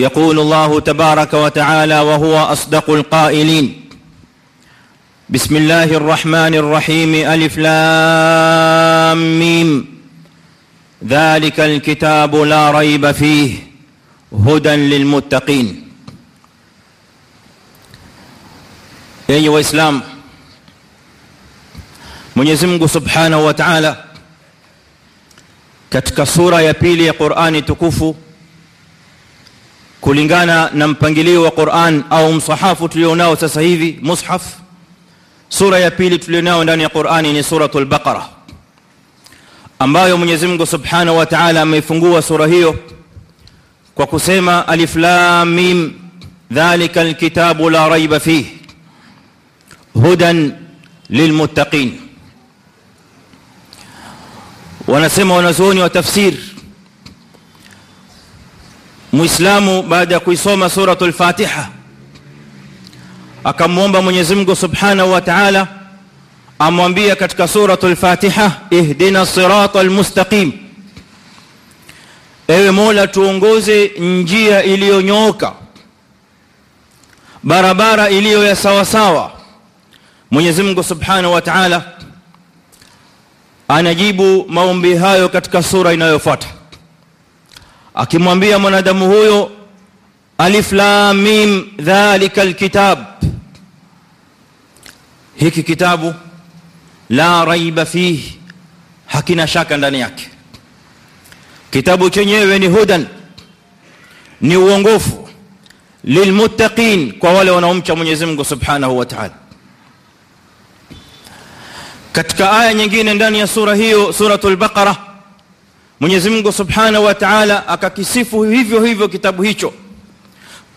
يقول الله تبارك وتعالى وهو أصدق القائلين. بسم الله الرحمن الرحيم ألف لام ميم. ذلك الكتاب لا ريب فيه هدى للمتقين. yenye waislamu mwenyezi mungu subhanahu wa taala katika sura ya pili ya qurani tukufu kulingana na mpangilio wa quran au msahafu tulionao sasa hivi mushaf sura ya pili tulionao ndani ya qurani ni suratu lbaqara ambayo mwenyezi mungu subhanahu wa taala ameifungua sura hiyo kwa kusema alif lam mim dhalika alkitabu la raiba fih hudan lilmuttaqin wanasema wanazuoni wa tafsir muislamu baada ya kuisoma suratul fatiha akamwomba mwenyezi mungu subhanahu wa taala amwambia katika suratul fatiha ihdina siratal mustaqim. Ewe mola tuongoze njia iliyonyooka barabara iliyo ya sawa sawa mwenyezi mungu subhanahu wa taala anajibu maombi hayo katika sura inayofuata akimwambia mwanadamu huyo alif lam mim dhalika alkitab. Hiki kitabu la raiba fihi hakina shaka ndani yake. Kitabu chenyewe ni hudan ni uongofu lilmuttaqin kwa wale wanaomcha Mwenyezi Mungu Subhanahu wa Ta'ala. Katika aya nyingine ndani ya sura hiyo suratul baqara Mwenyezi Mungu Subhanahu wa Ta'ala akakisifu hivyo hivyo kitabu hicho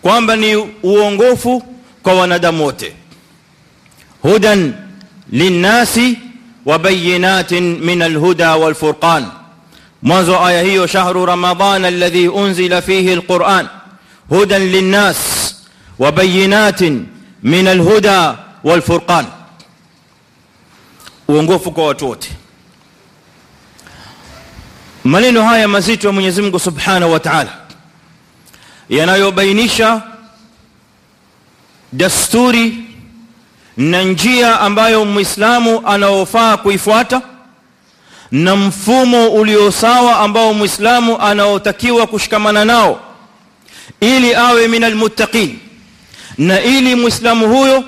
kwamba ni uongofu kwa wanadamu wote hudan linnasi wa bayinatin min alhuda walfurqan mwanzo aya hiyo shahru ramadan alladhi unzila fihi alquran hudan linnas wa bayinatin min alhuda walfurqan uongofu kwa watu wote maneno haya mazito ya Mwenyezi Mungu Subhanahu wa Ta'ala. Yanayobainisha dasturi na njia ambayo Muislamu anaofaa kuifuata na mfumo ulio sawa ambao Muislamu anaotakiwa kushikamana nao ili awe minal muttaqin. Na ili Muislamu huyo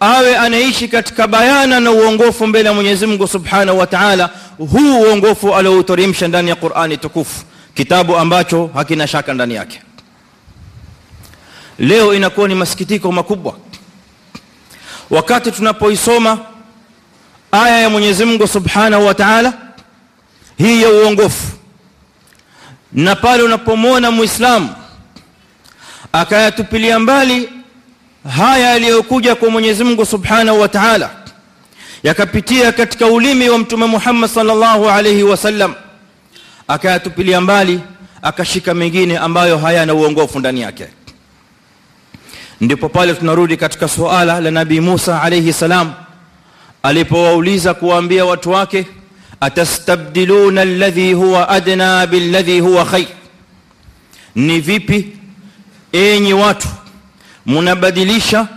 awe anaishi katika bayana na uongofu mbele ya Mwenyezi Mungu Subhanahu wa Ta'ala huu uongofu aliouteremsha ndani ya Qur'ani tukufu kitabu ambacho hakina shaka ndani yake. Leo inakuwa ni masikitiko makubwa. Wakati tunapoisoma aya ya Mwenyezi Mungu Subhanahu wa Ta'ala hii ya uongofu na pale unapomwona muislamu akayatupilia mbali haya yaliyokuja kwa Mwenyezi Mungu Subhanahu wa Ta'ala yakapitia katika ulimi wa mtume Muhammad sallallahu alayhi wasallam akayatupilia mbali akashika mengine ambayo hayana uongofu ndani yake. Ndipo pale tunarudi katika suala la nabii Musa alayhi salam alipowauliza kuwaambia watu wake atastabdiluna alladhi huwa adna billadhi huwa khair ni vipi enyi watu mnabadilisha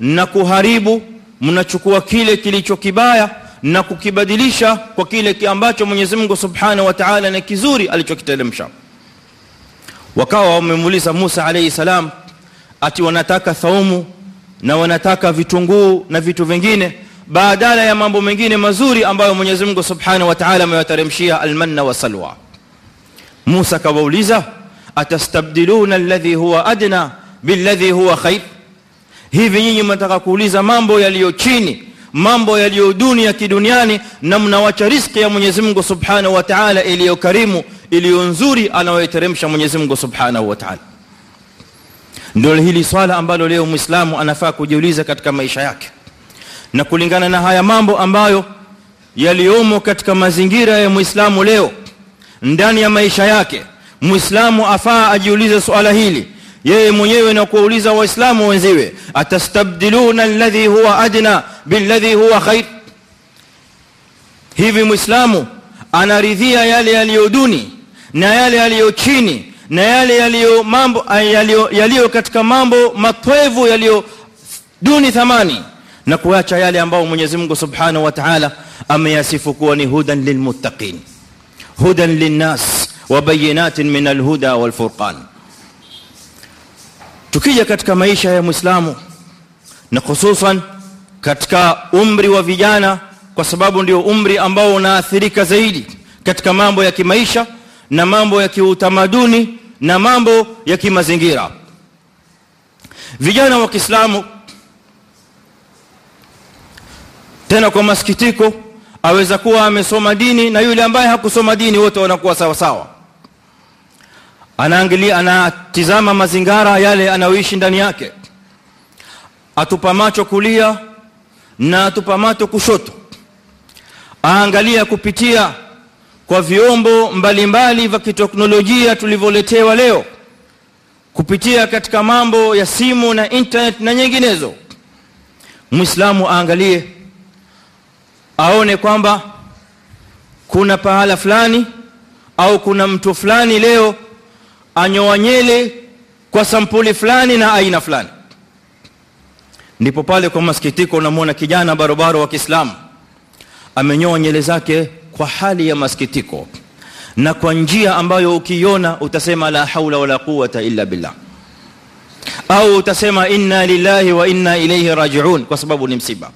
na kuharibu mnachukua kile kilicho kibaya na kukibadilisha kwa kile ambacho Mwenyezi Mungu Subhanahu wa Ta'ala ni kizuri alichokiteremsha. Wakawa wamemuuliza Musa alayhi salam ati wanataka thaumu na wanataka vitunguu na vitu vingine badala ya mambo mengine mazuri ambayo Mwenyezi Mungu Subhanahu wa Ta'ala amewateremshia almanna wa salwa. Musa kawauliza atastabdiluna alladhi huwa adna billadhi huwa khair. Hivi nyinyi mnataka kuuliza mambo yaliyo chini mambo yaliyo duni ya kiduniani na mnawacha riziki ya Mwenyezi Mungu Subhanahu wa Ta'ala iliyo karimu iliyo nzuri anayoiteremsha Mwenyezi Mungu Subhanahu wa Ta'ala. Ndio hili swala ambalo leo Muislamu anafaa kujiuliza katika maisha yake. Na kulingana na haya mambo ambayo yaliomo katika mazingira ya Muislamu leo ndani ya maisha yake Muislamu afaa ajiulize swala hili yeye mwenyewe na kuuliza waislamu wenziwe atastabdiluna alladhi huwa adna billadhi huwa khair hivi muislamu anaridhia yale yaliyo duni na yale yaliyo chini na yale yaliyo mambo yaliyo katika mambo matwevu yaliyo duni thamani na kuacha yale ambayo Mwenyezi Mungu Subhanahu wa Ta'ala ameyasifu kuwa ni hudan lilmuttaqin hudan linnas wa bayinatin min alhuda wal tukija katika maisha ya Muislamu na hususan katika umri wa vijana kwa sababu ndio umri ambao unaathirika zaidi katika mambo ya kimaisha na mambo ya kiutamaduni na mambo ya kimazingira. Vijana wa Kiislamu tena kwa masikitiko aweza kuwa amesoma dini na yule ambaye hakusoma dini wote wanakuwa sawa sawa anaangalia anatizama mazingara yale anayoishi ndani yake. Atupa macho kulia na atupa macho kushoto. Aangalia kupitia kwa vyombo mbalimbali vya kiteknolojia tulivyoletewa leo kupitia katika mambo ya simu na internet na nyinginezo. Muislamu aangalie aone kwamba kuna pahala fulani au kuna mtu fulani leo anyoa nyele kwa sampuli fulani na aina fulani. Ndipo pale kwa masikitiko unamwona kijana barobaro wa Kiislamu amenyoa nyele zake kwa hali ya masikitiko na kwa njia ambayo ukiona utasema la haula wala quwata illa billah. Au utasema inna lillahi wa inna ilayhi rajiun kwa sababu ni msiba.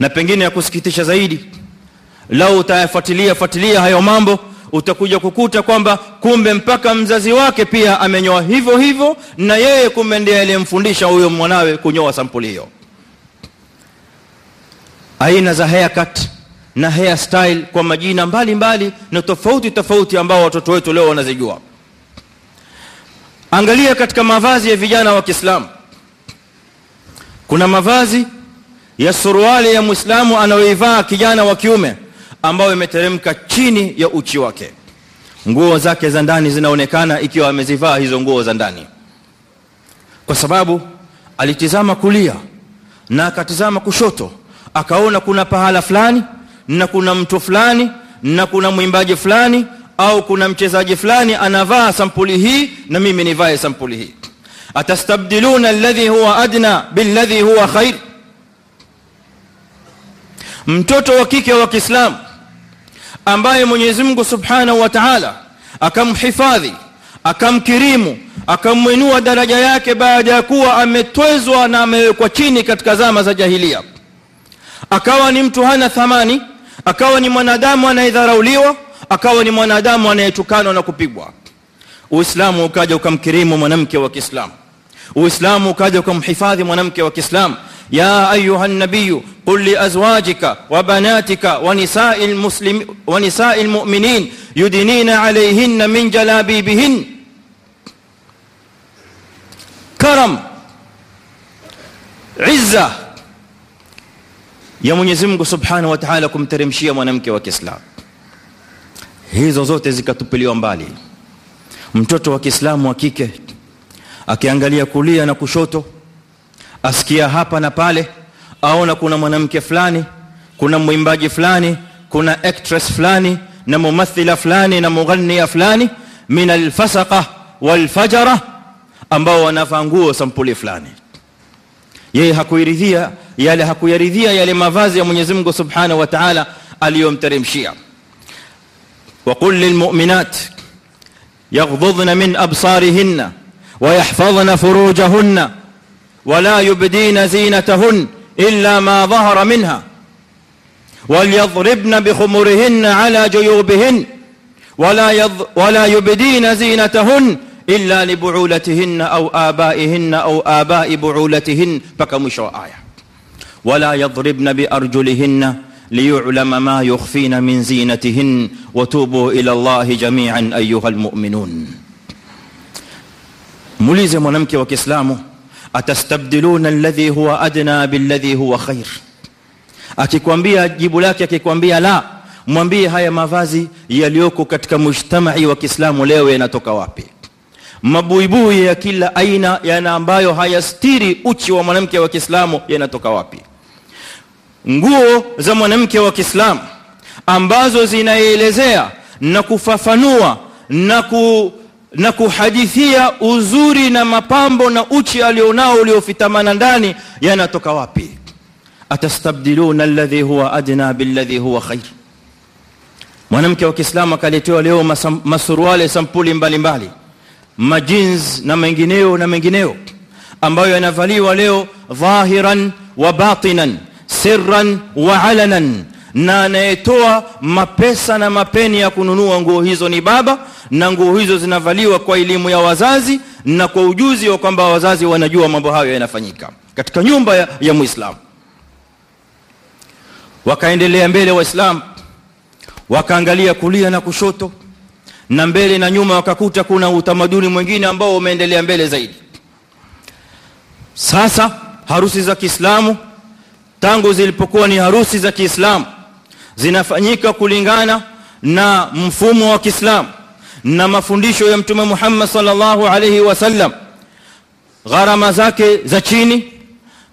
Na pengine ya kusikitisha zaidi lau utayafuatilia fuatilia hayo mambo utakuja kukuta kwamba kumbe mpaka mzazi wake pia amenyoa hivyo hivyo na yeye kumbe ndiye aliyemfundisha huyo mwanawe kunyoa sampuli hiyo. Aina za haircut na hairstyle kwa majina mbalimbali mbali, na tofauti tofauti ambao watoto wetu leo wanazijua. Angalia katika mavazi ya vijana wa Kiislamu. Kuna mavazi ya suruali ya Muislamu anayoivaa kijana wa kiume ambayo imeteremka chini ya uchi wake. Nguo zake za ndani zinaonekana ikiwa amezivaa hizo nguo za ndani. Kwa sababu alitizama kulia na akatizama kushoto akaona kuna pahala fulani na kuna mtu fulani na kuna mwimbaji fulani au kuna mchezaji fulani anavaa sampuli hii na mimi nivae sampuli hii. Atastabdiluna alladhi huwa adna billadhi huwa khair. Mtoto wa kike wa Kiislamu ambaye Mwenyezi Mungu Subhanahu wa Ta'ala akamhifadhi akamkirimu akamwinua daraja yake baada ya kuwa ametwezwa na amewekwa chini katika zama za jahilia. Akawa ni mtu hana thamani akawa ni mwanadamu anayedharauliwa akawa ni mwanadamu anayetukanwa na kupigwa. Uislamu ukaja ukamkirimu mwanamke wa Kiislamu uislamu ukaja ukamhifadhi mwanamke wa Kiislamu ya ayuha nabiyu qul قل لأزواجك وبناتك ونساء المسلم ونساء المؤمنين يدنين عليهن من جلابيبهن كرم عزة ya Mwenyezi Mungu Subhanahu wa Ta'ala kumteremshia mwanamke wa Kiislamu. Hizo zote zikatupiliwa mbali. Mtoto wa Kiislamu wa kike akiangalia kulia na kushoto, asikia hapa na pale, aona kuna mwanamke fulani, kuna mwimbaji fulani, kuna actress fulani na mumathila fulani na mughannia fulani min alfasaqa walfajara ambao wanavaa nguo sampuli fulani yeye hakuiridhia yale hakuyaridhia yale mavazi ya Mwenyezi Mungu Subhanahu wa Ta'ala aliyomteremshia وقل للمؤمنات يغضضن من أبصارهن ويحفظن فروجهن ولا يبدين زينتهن إلا ما ظهر منها. وليضربن بخمرهن على جيوبهن ولا, يض ولا يبدين زينتهن إلا لبعولتهن أو آبائهن أو آباء بعولتهن. فكمشوا آية. ولا يضربن بأرجلهن ليعلم ما يخفين من زينتهن. وتوبوا إلى الله جميعا أيها المؤمنون. Muulize mwanamke wa kiislamu atastabdiluna alladhi huwa adna billadhi huwa khair akikwambia jibu lake akikwambia la mwambie haya mavazi yaliyoko katika mujtamai wa kiislamu leo yanatoka wapi mabuibui ya kila aina yana ambayo hayastiri uchi wa mwanamke wa Kiislamu yanatoka wapi? Nguo za mwanamke wa Kiislamu ambazo zinaelezea na kufafanua na ku na kuhadithia uzuri na mapambo na uchi alionao uliofitamana ndani yanatoka wapi? atastabdiluna alladhi huwa adna billadhi huwa khair. Mwanamke wa Kiislamu akaletewa leo masuruale sampuli mbalimbali majins na mengineo na mengineo ambayo yanavaliwa leo dhahiran wa batinan sirran wa alanan na anayetoa mapesa na mapeni ya kununua nguo hizo ni baba na nguo hizo zinavaliwa kwa elimu ya wazazi na kwa ujuzi wa kwamba wazazi wanajua mambo hayo yanafanyika katika nyumba ya, ya muislamu wakaendelea mbele waislamu wakaangalia kulia na kushoto na mbele na nyuma wakakuta kuna utamaduni mwingine ambao umeendelea mbele zaidi. Sasa harusi za Kiislamu tangu zilipokuwa ni harusi za Kiislamu zinafanyika kulingana na mfumo wa Kiislamu na mafundisho ya Mtume Muhammad sallallahu alaihi wasallam gharama zake za chini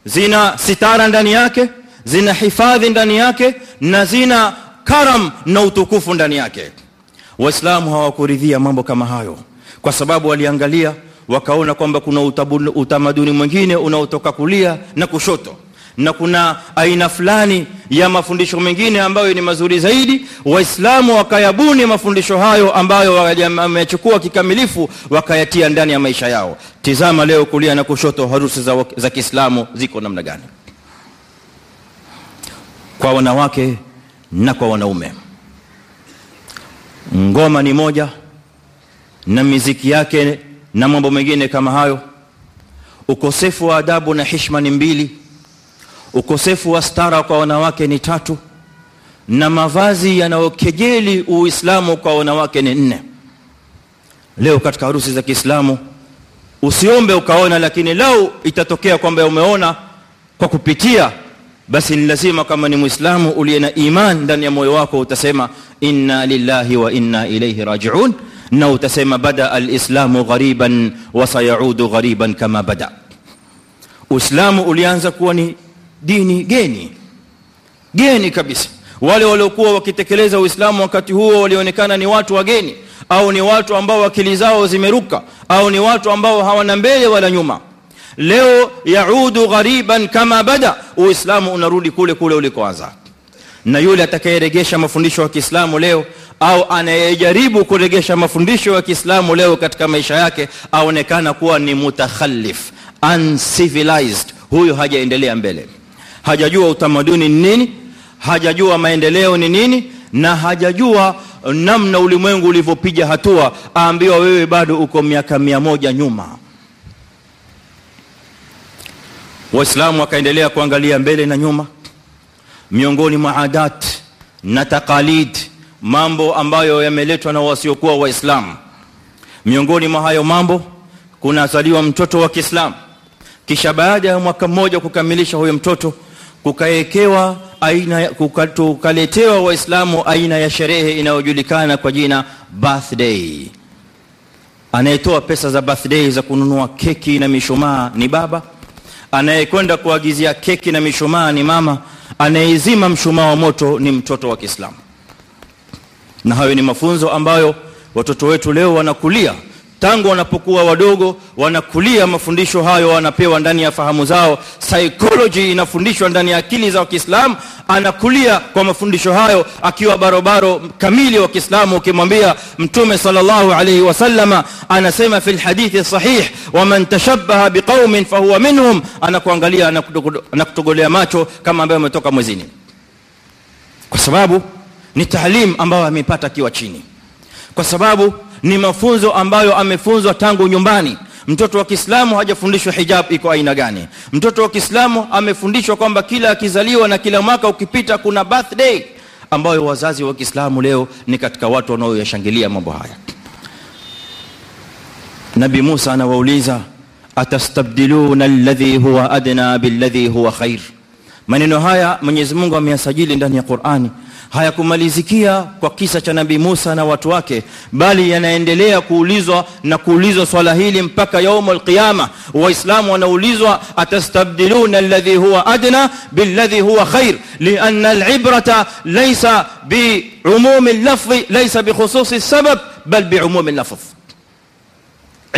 zina sitara ndani yake zina hifadhi ndani yake na zina karam na utukufu ndani yake. Waislamu hawakuridhia mambo kama hayo kwa sababu waliangalia wakaona kwamba kuna utamaduni mwingine unaotoka kulia na kushoto na kuna aina fulani ya mafundisho mengine ambayo ni mazuri zaidi. Waislamu wakayabuni mafundisho hayo ambayo wamechukua kikamilifu wakayatia ndani ya maisha yao. Tizama leo kulia na kushoto harusi za, za kiislamu ziko namna gani? Kwa wanawake na kwa wanaume. Ngoma ni moja na miziki yake na mambo mengine kama hayo. Ukosefu wa adabu na heshima ni mbili ukosefu wa stara kwa wanawake ni tatu na mavazi yanayokejeli uislamu kwa wanawake ni nne. Leo katika harusi za kiislamu usiombe ukaona lakini lau itatokea kwamba umeona kwa kupitia basi ni lazima kama ni muislamu uliye na iman ndani ya moyo wako utasema inna lillahi wa inna ilayhi rajiun na utasema bada alislamu ghariban wa sayaudu ghariban kama bada. Uislamu ulianza kuwa ni dini geni. Geni kabisa. Wale waliokuwa wakitekeleza uislamu wakati huo walionekana ni watu wageni au ni watu ambao akili zao zimeruka au ni watu ambao hawana mbele wala nyuma. Leo yaudu ghariban kama bada uislamu unarudi kule kule ulikoanza. Na yule atakayeregesha mafundisho ya Kiislamu leo au anayejaribu kuregesha mafundisho ya Kiislamu leo katika maisha yake aonekana kuwa ni mutakhallif uncivilized. Huyo hajaendelea mbele hajajua utamaduni ni nini hajajua maendeleo ni nini na hajajua namna ulimwengu ulivyopiga hatua. Aambiwa wewe bado uko miaka mia moja nyuma. Waislamu wakaendelea kuangalia mbele na nyuma. Miongoni mwa adat na taqalid mambo ambayo yameletwa na wasiokuwa waislamu. Miongoni mwa hayo mambo kunazaliwa mtoto wa Kiislamu. Kisha baada ya mwaka mmoja kukamilisha huyo mtoto kukaekewa aina kukaletewa waislamu aina ya sherehe inayojulikana kwa jina birthday. Anayetoa pesa za birthday za kununua keki na mishumaa ni baba. Anayekwenda kuagizia keki na mishumaa ni mama. Anayezima mshumaa wa moto ni mtoto wa Kiislamu. Na hayo ni mafunzo ambayo watoto wetu leo wanakulia tangu wanapokuwa wadogo wanakulia mafundisho hayo wanapewa ndani ya fahamu zao. Psychology inafundishwa ndani ya akili za Kiislamu anakulia kwa mafundisho hayo akiwa barobaro kamili wa Kiislamu ukimwambia mtume sallallahu alayhi wasallama anasema fil hadithi sahih wa man tashabbaha biqaumin fahuwa minhum anakuangalia anakutogolea macho kama ambaye umetoka mwezini. Kwa sababu ni taalim ambayo amepata akiwa chini. Kwa sababu ni mafunzo ambayo amefunzwa tangu nyumbani. Mtoto wa Kiislamu hajafundishwa hijab iko aina gani. Mtoto wa Kiislamu amefundishwa kwamba kila akizaliwa na kila mwaka ukipita kuna birthday ambayo wazazi wa Kiislamu leo ni katika watu wanaoyashangilia mambo haya. Nabi Musa anawauliza atastabdiluna alladhi huwa adna billadhi huwa khair? Maneno haya Mwenyezi Mungu ameyasajili ndani ya Qur'ani hayakumalizikia kwa kisa cha nabii Musa na watu wake bali yanaendelea kuulizwa na kuulizwa swala hili mpaka yaumul qiyama waislamu wanaulizwa atastabdiluna alladhi huwa adna billadhi huwa khair lianna alibrata laysa biumumi lafzi laysa bikhususi sabab bal biumumi lafz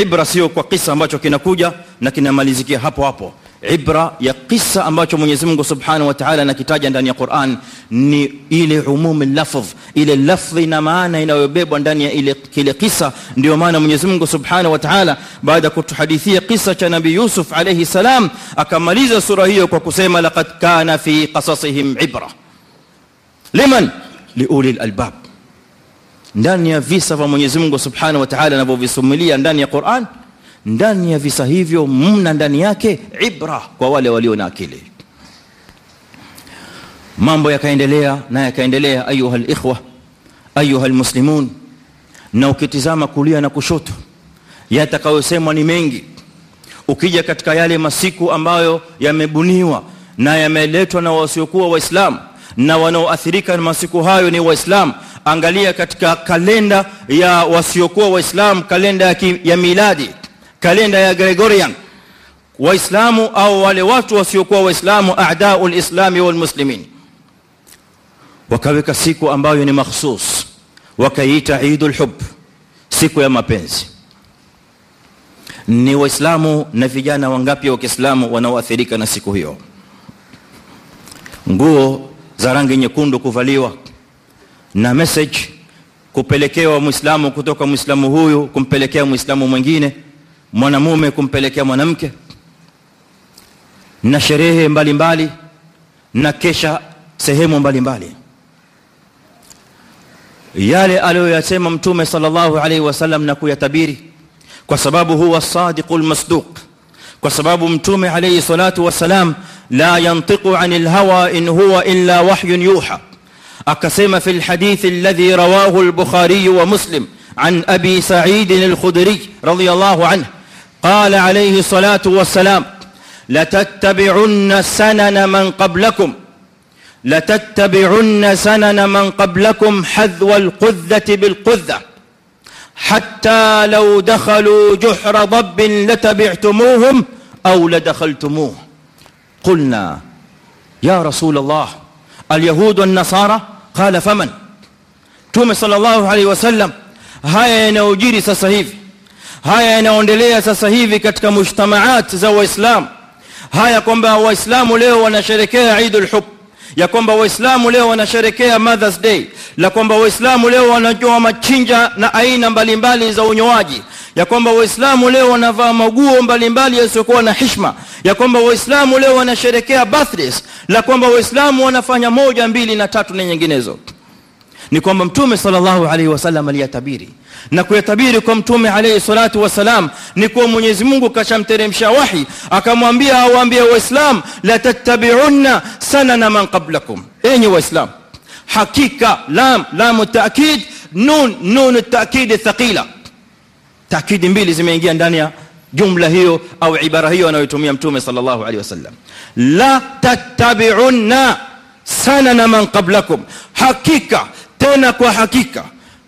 ibra sio kwa kisa ambacho kinakuja na kinamalizikia hapo hapo ibra ya kisa ambacho Mwenyezi Mungu Subhanahu wa Ta'ala anakitaja ndani ya Qur'an ni ile umumi lafdh ile lafdhi na maana inayobebwa ndani ya ile kile kisa ndio maana Mwenyezi Mungu Subhanahu wa Ta'ala baada ya kutuhadithia kisa cha Nabii Yusuf alayhi salam akamaliza sura hiyo kwa kusema laqad kana fi qasasihim ibra liman liuli albab ndani ya visa vya Mwenyezi Mungu Subhanahu wa Ta'ala anavyovisimulia ndani ya Qur'an ndani ya visa hivyo mna ndani yake ibra kwa wale walio na akili. Mambo yakaendelea na yakaendelea ayuha alikhwa ayuha almuslimun. Na ukitizama kulia na kushoto yatakayosemwa ni mengi. Ukija katika yale masiku ambayo yamebuniwa na yameletwa na wasiokuwa waislamu na wanaoathirika na masiku hayo ni waislamu angalia katika kalenda ya wasiokuwa waislamu kalenda ya, ki, ya miladi kalenda ya Gregorian. Waislamu au wale watu wasiokuwa waislamu a'da'u al-islami wal muslimin. Wakaweka siku ambayo ni mahsus wakaiita Eidul Hub siku ya mapenzi. Ni waislamu na vijana wangapi wa Kiislamu wanaoathirika na siku hiyo? Nguo za rangi nyekundu kuvaliwa na message kupelekewa muislamu kutoka muislamu huyu kumpelekea muislamu mwingine mwanamume kumpelekea mwanamke na sherehe mbalimbali na kesha sehemu mbalimbali yale aliyoyasema mtume sallallahu alaihi wasallam na kuyatabiri kwa sababu huwa sadiqul masduq kwa sababu mtume alayhi salatu wasalam la yantiqu anil hawa in huwa illa wahyun yuha akasema fi alhadith alladhi rawahu al-bukhari wa muslim عن ابي سعيد الخدري رضي الله عنه قال عليه الصلاة والسلام لتتبعن سنن من قبلكم لتتبعن سنن من قبلكم حذو القذة بالقذة حتى لو دخلوا جحر ضب لتبعتموهم أو لدخلتموه. قلنا يا رسول الله اليهود والنصارى قال فمن؟ تومي صلى الله عليه وسلم yanayojiri sasa hivi haya yanaendelea sasa hivi katika mujtamaat za waislamu haya kwamba waislamu leo wanasherekea Eidul Hub ya kwamba waislamu leo wanasherekea Mother's Day la kwamba waislamu leo wanajua machinja na aina mbalimbali za unyoaji ya kwamba waislamu leo wanavaa maguo mbalimbali yasiyokuwa na hishma ya kwamba waislamu leo wanasherekea birthdays la kwamba waislamu wanafanya moja mbili na tatu na nyinginezo ni kwamba mtume sallallahu alaihi wasallam aliyatabiri na kuyatabiri kwa mtume alayhi salatu wasalam ni kwa Mwenyezi Mungu kashamteremsha wahi akamwambia awaambie waislam la tattabi'unna sanana man qablakum enyi waislam hakika lam lam taakid nun nun taakid thaqila taakidi mbili zimeingia ndani ya jumla hiyo au ibara hiyo anayotumia mtume sallallahu alaihi wasallam la tattabi'unna sanana man qablakum hakika tena kwa hakika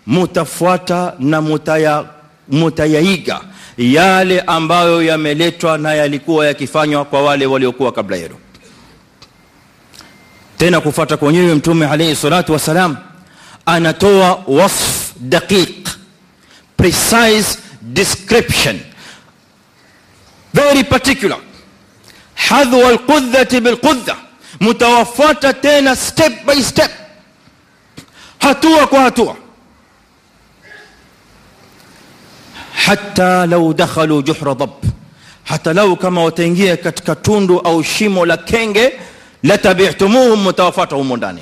mutafuata na mutaya mutayaiga yale ambayo yameletwa na yalikuwa yakifanywa kwa wale waliokuwa kabla yenu. Tena kufuata kwenyewe mtume alayhi salatu wassalam anatoa wasf daqiq precise description. Very particular. Hadhu alqudhati bilqudha mutawafuata tena step by step hatua kwa hatua. Hata lau dakhalu juhra dhab hata lau kama wataingia katika tundu au shimo la kenge la tabi'tumuhum mutawafuata humo ndani.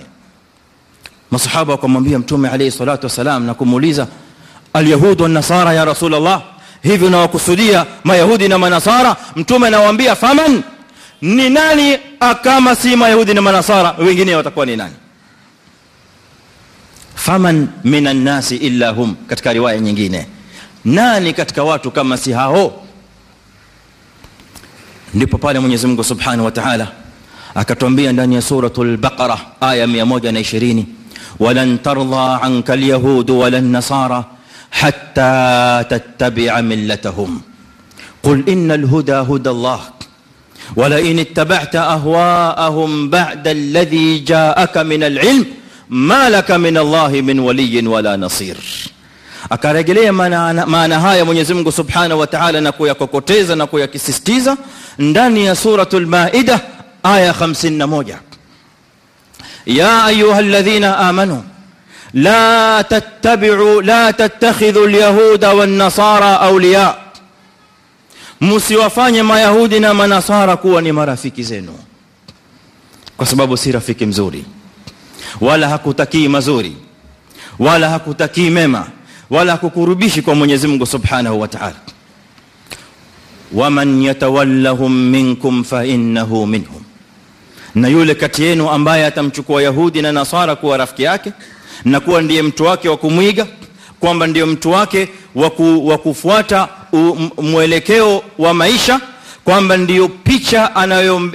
Masahaba wakamwambia mtume alayhi salatu wasalam na kumuuliza alyahudu wan nasara ya rasulullah? Hivi unawakusudia mayahudi na manasara? Mtume anawaambia faman. Ni nani akama si mayahudi na manasara? Wengine watakuwa ni nani faman minan nasi illa hum katika riwaya nyingine nani katika watu kama si hao ndipo pale Mwenyezi Mungu Subhanahu wa Ta'ala akatuambia ndani ya suratul Baqara aya 120 walan tarda anka alyahud walan nasara hatta tattabi'a millatahum qul innal huda huda Allah ولئن اتبعت اهواءهم بعد الذي جاءك من العلم لك من الله من ولي ولا نصير akarejelea maana maana haya Mwenyezi Mungu Subhanahu wa Ta'ala na kuyakokoteza na kuyakisisitiza ndani ya suratul Maida aya 51 ya ayyuhalladhina amanu la tattabi'u la tattakhidhu alyahuda wan nasara awliya msiwafanye mayahudi na manasara kuwa ni marafiki zenu kwa sababu si rafiki mzuri wala hakutakii mazuri. Wala hakutakii mema. Wala hakukurubishi kwa Mwenyezi Mungu Subhanahu wa Ta'ala. Waman yatawallahum minkum fa innahu minhum. Na yule kati yenu ambaye atamchukua yahudi na nasara kuwa rafiki yake na kuwa ndiye mtu wake wa kumwiga kwamba ndiye mtu wake wa kufuata mwelekeo wa maisha kwamba ndiyo picha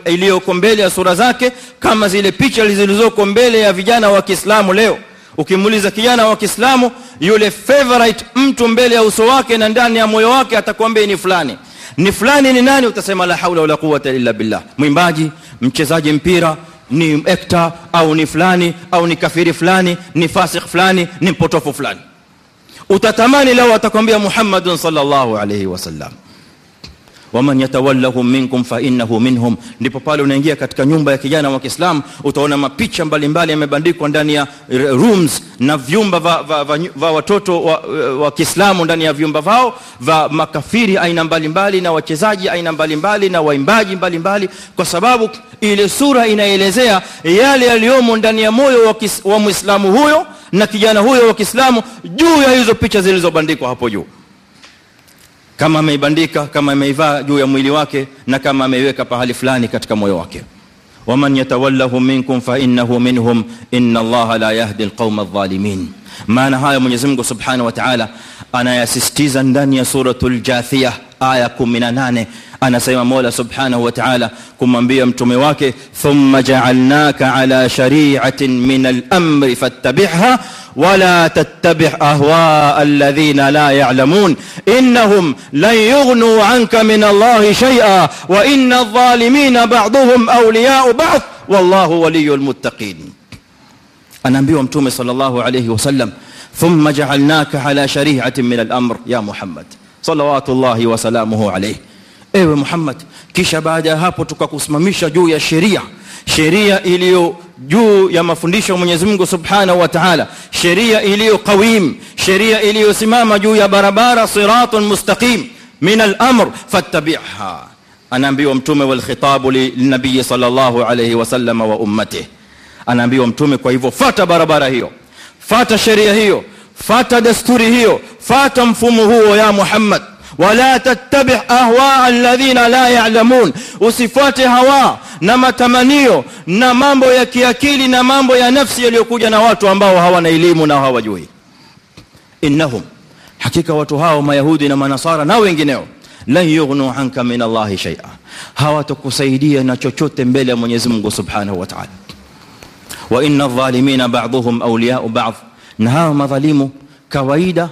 iliyoko mbele ya sura zake kama zile picha zilizoko mbele ya vijana wa Kiislamu leo. Ukimuuliza kijana wa Kiislamu yule favorite mtu mbele ya uso wake na ndani ya moyo wake atakwambia ni fulani. Ni fulani ni nani? Utasema la haula wala quwwata illa billah. Mwimbaji mchezaji mpira ni actor au ni fulani au ni kafiri fulani ni fasik fulani ni mpotofu fulani. Utatamani lao atakwambia Muhammadun sallallahu alayhi wasallam waman yatawallahum minkum fa innahu minhum. Ndipo pale unaingia katika nyumba ya kijana wa Kiislamu utaona mapicha mbalimbali yamebandikwa ndani ya rooms na vyumba va, va, va, va watoto wa, wa Kiislamu ndani ya vyumba vao va makafiri aina mbalimbali na wachezaji aina mbalimbali na waimbaji mbalimbali kwa sababu ile sura inaelezea yale yaliyomo ndani ya moyo wa, wa Muislamu huyo na kijana huyo wa Kiislamu juu ya hizo picha zilizobandikwa hapo juu kama ameibandika kama ameivaa juu ya mwili wake na kama ameiweka pahali fulani katika moyo wake. Waman yatawallahu minkum fa innahu minhum inna allaha la yahdi alqawma adh-dhalimin. Maana haya Mwenyezi Mungu Subhanahu wa Ta'ala anayasisitiza ndani ya suratul Jathiyah aya 18 anasema Mola Subhanahu wa Ta'ala kumwambia mtume wake thumma ja'alnaka ala shari'atin min al-amri fattabi'ha ولا تتبع أهواء الذين لا يعلمون. إنهم لن يغنوا عنك من الله شيئا وإن الظالمين بعضهم أولياء بعض. والله ولي المتقين. أنا أنبيهم تومي صلى الله عليه وسلم ثم جعلناك على شريعة من الأمر يا محمد. صلوات الله وسلامه عليه. أيوه محمد كيش بعد هابو تكاكو سمميشا جو يا شريعة شريعة إليو juu ya mafundisho ya Mwenyezi سبحانه وتعالى sheria iliyo qawim sheria iliyosimama juu ya barabara siratun mustaqim min al-amr fattabi'ha anaambiwa mtume wal khitabu linabii sallallahu alayhi wasallam wa ummatihi anaambiwa mtume kwa hivyo fuata barabara hiyo fata sheria hiyo fata desturi hiyo fata mfumo huo ya Muhammad wala tattabi ahwa alladhina la ya'lamun. Usifuate hawa na matamanio na mambo ya kiakili na mambo ya nafsi yaliyokuja na watu ambao hawana elimu na hawajui. Innahum hakika watu hao mayahudi na manasara na wengineo la yughnu anka min allahi shay'a. Hawatakusaidia na chochote mbele ya Mwenyezi Mungu Subhanahu wa Ta'ala. Wa inna adh-dhalimina ba'dhum awliya'u ba'd na madhalimu kawaida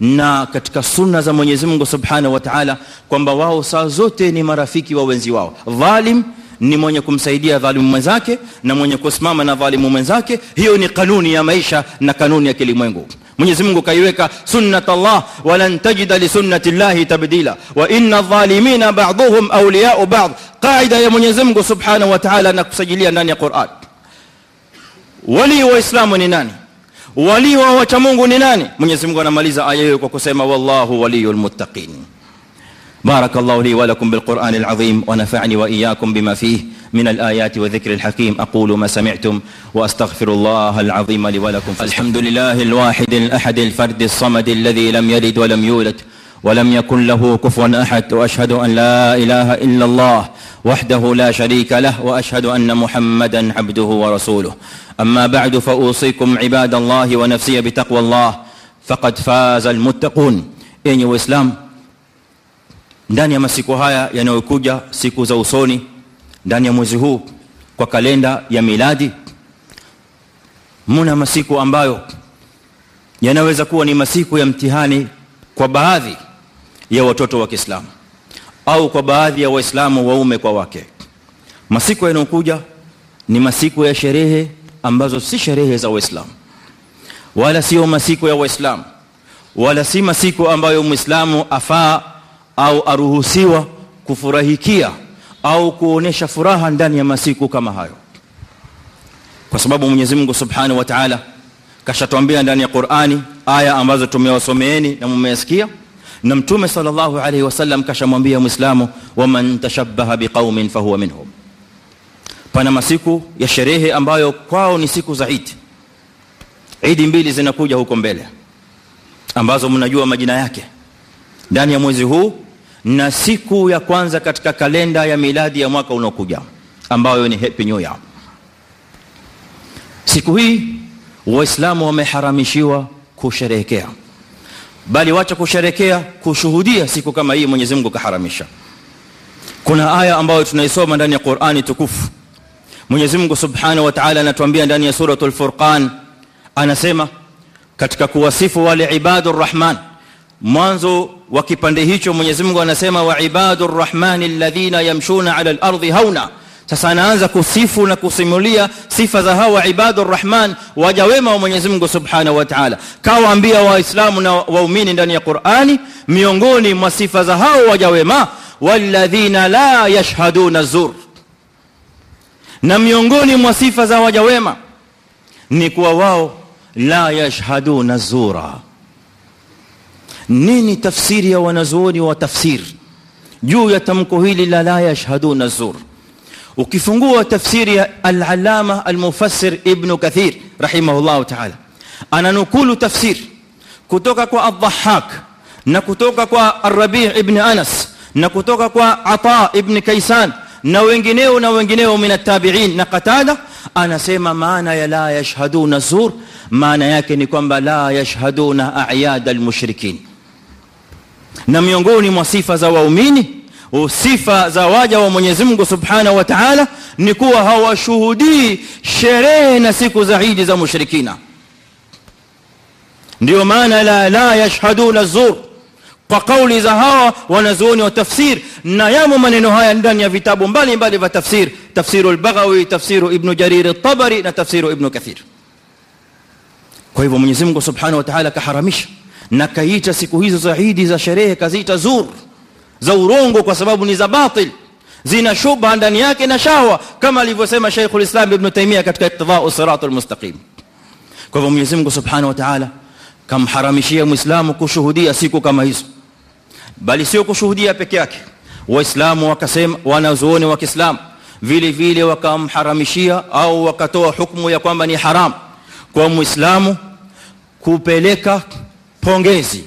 na katika sunna za Mwenyezi Mungu Subhanahu wa Ta'ala kwamba wao saa zote ni marafiki wa wenzi wao. Dhalim ni mwenye kumsaidia dhalimu mwenzake na mwenye kusimama na dhalimu mwenzake. Hiyo ni kanuni ya maisha na kanuni ya kilimwengu. Mwenyezi Mungu kaiweka sunnat Allah walan tajida li sunnati Allah tabdila wa inna adh-dhalimina ba'dhum awliya'u ba'd. Qaida ya Mwenyezi Mungu Subhanahu wa Ta'ala na kusajilia ndani ya Qur'an. Wali wa Islamu ni nani wali wa wacha Mungu ni nani? Mwenyezi Mungu anamaliza aya hiyo kwa kusema wallahu waliyul muttaqin. بارك الله لي ولكم بالقرآن العظيم ونفعني وإياكم بما فيه من الآيات والذكر الحكيم أقول ما سمعتم وأستغفر الله العظيم لي ولكم الحمد لله الواحد الأحد الفرد الصمد الذي لم يلد ولم يولد ولم يكن له كفوا أحد وأشهد أن لا إله إلا الله وحده لا شريك له وأشهد أن محمدا عبده ورسوله أما بعد فأوصيكم عباد الله ونفسي بتقوى الله فقد فاز المتقون إني وإسلام ndani ya masiku haya yanayokuja siku za usoni ndani ya mwezi huu kwa kalenda ya miladi muna masiku ambayo yanaweza kuwa ni masiku ya mtihani kwa baadhi ya watoto wa Kiislamu au kwa baadhi ya waislamu waume kwa wake. Masiku yanayokuja ni masiku ya sherehe ambazo si sherehe za waislamu. Wala sio masiku ya waislamu. Wala si masiku ambayo muislamu afaa au aruhusiwa kufurahikia au kuonesha furaha ndani ya masiku kama hayo. Kwa sababu Mwenyezi Mungu Subhanahu wa Ta'ala kashatuambia ndani ya Qur'ani aya ambazo tumewasomeeni na mmesikia na mtume sallallahu alayhi wasallam kashamwambia muislamu waman tashabbaha biqaumin fahuwa minhum. Pana masiku ya sherehe ambayo kwao ni siku za Eid. Eid mbili zinakuja huko mbele ambazo mnajua majina yake. Ndani ya mwezi huu na siku ya kwanza katika kalenda ya miladi ya mwaka unaokuja ambayo ni happy new year. Siku hii waislamu wameharamishiwa kusherehekea bali wacha kusherekea kushuhudia siku kama hii Mwenyezi Mungu kaharamisha. Kuna aya ambayo tunaisoma ndani ya Qur'ani tukufu. Mwenyezi Mungu Subhanahu wa Ta'ala anatuambia ndani ya suratul Furqan. Anasema katika kuwasifu wale ibadur rahman. Mwanzo wa kipande hicho Mwenyezi Mungu anasema wa ibadur rahmani alladhina yamshuna ala al-ardi hauna sasa anaanza kusifu na kusimulia sifa za hawa ibadur rahman waja wema wa Mwenyezi Mungu Subhanahu wa Ta'ala kawaambia waislamu na waumini ndani ya Qur'ani miongoni mwa sifa za hao waja wema walladhina la yashhaduna zur na miongoni mwa sifa za waja wema ni kuwa wao la yashhaduna zura nini tafsiri ya wanazuoni wa tafsir juu ya tamko hili la la yashhaduna zur ukifungua tafsiri ya al-allama al-mufassir ibn kathir rahimahullah ta'ala ananukulu tafsir kutoka kwa ad-dhahhak na kutoka kwa ar-rabi' ibn anas na kutoka kwa ata ibn kaysan na wengineo na wengineo min at-tabi'in na qatada anasema maana ya la yashhaduna zur maana yake ni kwamba la yashhaduna a'yad al-mushrikin na miongoni mwa sifa za waumini sifa za waja wa Mwenyezi Mungu Subhanahu wa Ta'ala ni kuwa hawashuhudii sherehe na siku za Eid za mushrikina. Ndio maana la la yashhaduna zur kwa kauli za hawa wanazuoni wa tafsir na yamo maneno haya ndani ya vitabu mbalimbali vya tafsir tafsiru al-Baghawi tafsiru Ibn Jarir al-Tabari na tafsiru Ibn Kathir. Kwa hivyo Mwenyezi Mungu Subhanahu wa Ta'ala kaharamisha na kaita siku hizo za Eid za sherehe kaziita zur za urongo kwa sababu ni za batil zina shubha ndani yake na shawa kama alivyosema Sheikhul Islam Ibn Taymiyyah katika Iqtida'u Siratul Mustaqim. Kwa hivyo Mwenyezi Mungu Subhanahu wa Ta'ala kamharamishia Muislamu kushuhudia siku kama hizo. Bali sio kushuhudia peke yake. Waislamu wakasema wanazuoni wa Kiislamu vile vile wakamharamishia au wakatoa hukumu ya kwamba ni haram kwa muislamu kupeleka pongezi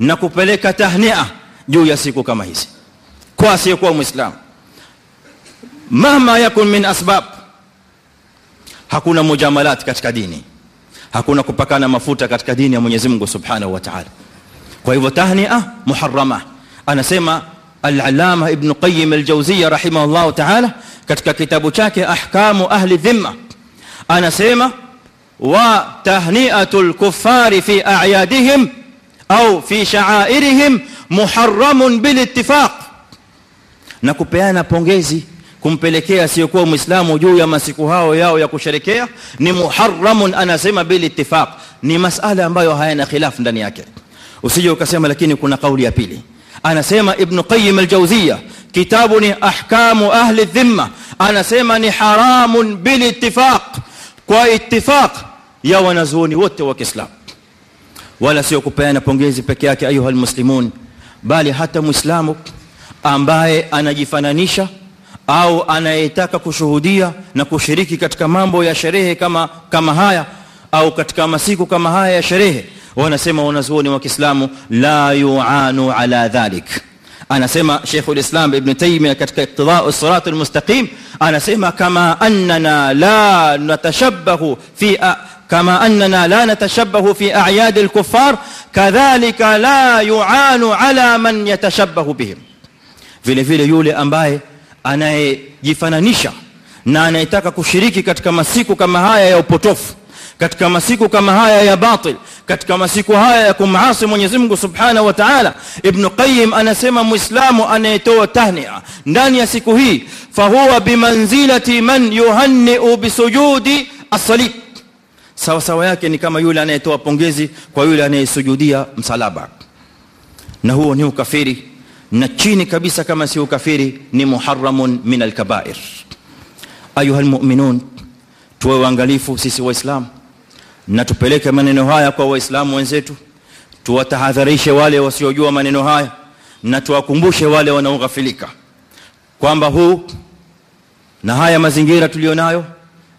na kupeleka tahnia juu ya siku kama hizi kwa asiyekuwa muislamu mahma yakun min asbab hakuna mujamalat katika dini hakuna kupakana mafuta katika dini ya Mwenyezi Mungu Subhanahu wa Ta'ala kwa hivyo tahnia muharrama anasema al-allama ibn qayyim al-jawziyya rahimahullah ta'ala katika kitabu chake ahkamu ahli dhimma anasema wa tahniatul kuffari fi a'yadihim au fi sha'airihim muharramun bil ittifaq na kupeana pongezi kumpelekea asiyokuwa muislamu juu ya masiku hao yao ya kusherekea ni muharramun anasema bil ittifaq ni masala ambayo hayana khilaf ndani yake usije ukasema lakini kuna kauli ya pili anasema ibn qayyim al-jawziyya kitabu ni ahkamu ahli dhimma anasema ni haramun bil ittifaq kwa ittifaq ya wanazuoni wote wa Kiislamu wala sio kupeana pongezi peke yake ayuha almuslimun bali hata muislamu ambaye anajifananisha au anayetaka kushuhudia na kushiriki katika mambo ya sherehe kama kama haya au katika masiku kama haya ya sherehe wanasema wanazuoni wa Kiislamu la yu'anu ala dhalik anasema Sheikh ulislam Ibn Taymiyyah katika Iqtida'u as-Sirat al-Mustaqim anasema kama annana la natashabbahu fi كما أننا لا نتشبه في أعياد الكفار كذلك لا يعان على من يتشبه بهم vile vile yule ambaye anayejifananisha na anayetaka kushiriki katika masiku kama haya ya upotofu katika masiku kama haya ya batil katika masiku haya ya kumasi Mwenyezi Mungu Subhanahu wa Ta'ala Ibn Qayyim anasema muislamu anayetoa tahnia ndani ya siku hii fahuwa bimanzilati man yuhanni'u bisujudi as-salib sawa sawa yake ni kama yule anayetoa pongezi kwa yule anayesujudia msalaba. Na huo ni ukafiri. Na chini kabisa kama si ukafiri ni muharramun min alkabair. Ayuha almu'minun tuwe waangalifu sisi waislamu. Na tupeleke maneno haya kwa waislamu wenzetu. Tuwatahadharishe wale wasiojua maneno haya. Na tuwakumbushe wale wanaoghafilika. Kwamba huu na haya mazingira tuliyonayo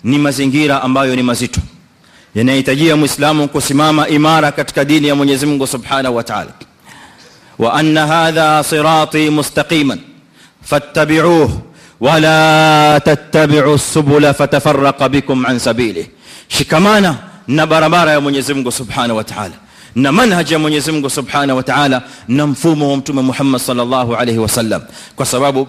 ni mazingira ambayo ni mazito yanahitajia muislamu kusimama imara katika dini ya Mwenyezi Mungu Subhanahu wa Ta'ala wa anna hadha sirati mustaqiman fattabi'uhu wa la tattabi'u subula fatafarraqa bikum an sabili shikamana na barabara ya Mwenyezi Mungu Subhanahu wa Ta'ala na manhaji ya Mwenyezi Mungu Subhanahu wa Ta'ala na mfumo wa Mtume Muhammad sallallahu alaihi wasallam kwa sababu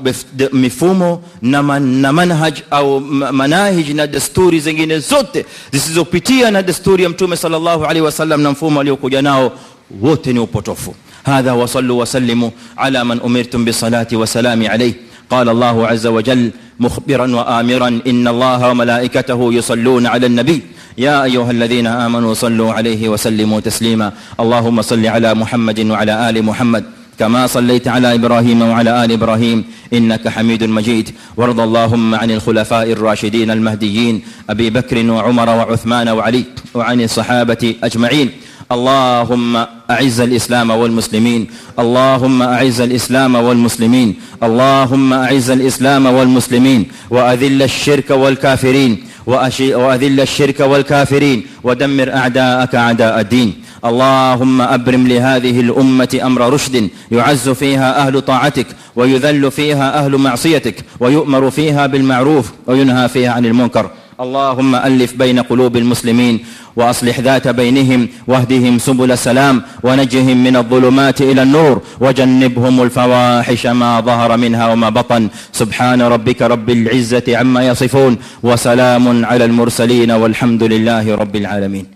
mifumo na, man, na manhaj au manahij na desturi zingine zote zisizopitia na desturi ya Mtume sallallahu alaihi wasallam na mfumo aliokuja nao wote ni upotofu هذا وصلوا وسلموا على من أمرتم بالصلاة والسلام عليه قال الله عز وجل مخبرا وآمرا إن الله وملائكته يصلون على النبي يا أيها الذين آمنوا صلوا عليه وسلموا تسليما. اللهم صل على محمد وعلى آل محمد كما صليت على إبراهيم وعلى آل إبراهيم إنك حميد مجيد. وارض اللهم عن الخلفاء الراشدين المهديين أبي بكر وعمر وعثمان وعلي وعن الصحابة أجمعين. اللهم أعز الإسلام والمسلمين. اللهم أعز الإسلام والمسلمين. اللهم أعز الإسلام والمسلمين. وأذل الشرك والكافرين. وأذل الشرك والكافرين. ودمر أعداءك أعداء الدين. اللهم أبرم لهذه الأمة أمر رشد يعز فيها أهل طاعتك ويذل فيها أهل معصيتك ويؤمر فيها بالمعروف وينهى فيها عن المنكر. اللهم ألف بين قلوب المسلمين وأصلح ذات بينهم واهدهم سبل السلام ونجهم من الظلمات إلى النور وجنبهم الفواحش ما ظهر منها وما بطن. سبحان ربك رب العزة عما يصفون وسلام على المرسلين والحمد لله رب العالمين.